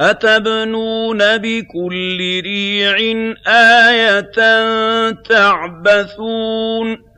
أَتَبْنُونَ بِكُلِّ رِيعٍ آيَةً تَعْبَثُونَ